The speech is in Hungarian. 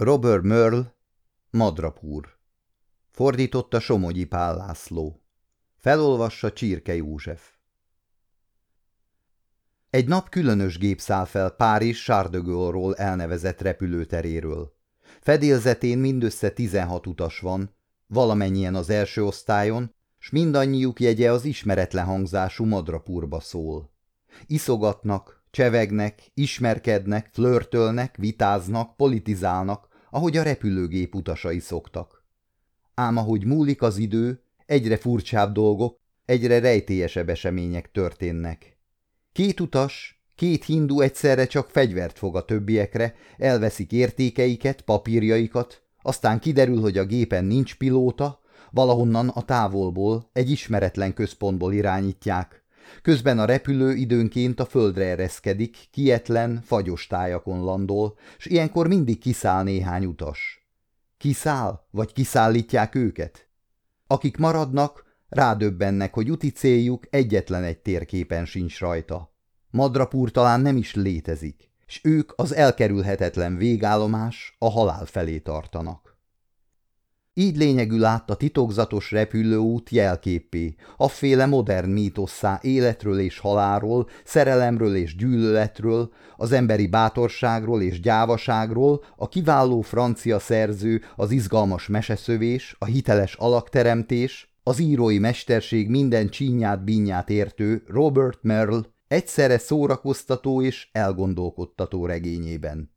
Robert Merle, Madrapúr. Fordította Somogyi Pál László. Felolvassa Csirke József. Egy nap különös gép száll fel Párizs Sárdögölról elnevezett repülőteréről. Fedélzetén mindössze 16 utas van, valamennyien az első osztályon, s mindannyiuk jegye az ismeretlen hangzású Madrapurba szól. Iszogatnak, csevegnek, ismerkednek, flörtölnek, vitáznak, politizálnak, ahogy a repülőgép utasai szoktak. Ám ahogy múlik az idő, egyre furcsább dolgok, egyre rejtélyesebb események történnek. Két utas, két hindu egyszerre csak fegyvert fog a többiekre, elveszik értékeiket, papírjaikat, aztán kiderül, hogy a gépen nincs pilóta, valahonnan a távolból, egy ismeretlen központból irányítják. Közben a repülő időnként a földre ereszkedik, kietlen, fagyos tájakon landol, s ilyenkor mindig kiszáll néhány utas. Kiszáll, vagy kiszállítják őket? Akik maradnak, rádöbbennek, hogy úti céljuk egyetlen egy térképen sincs rajta. Madrapúr talán nem is létezik, s ők az elkerülhetetlen végállomás a halál felé tartanak. Így lényegül át a titokzatos repülőút jelképé, afféle modern mítosszá életről és halálról, szerelemről és gyűlöletről, az emberi bátorságról és gyávaságról, a kiváló francia szerző, az izgalmas meseszövés, a hiteles alakteremtés, az írói mesterség minden csínyát bínyát értő Robert Merle egyszerre szórakoztató és elgondolkodtató regényében.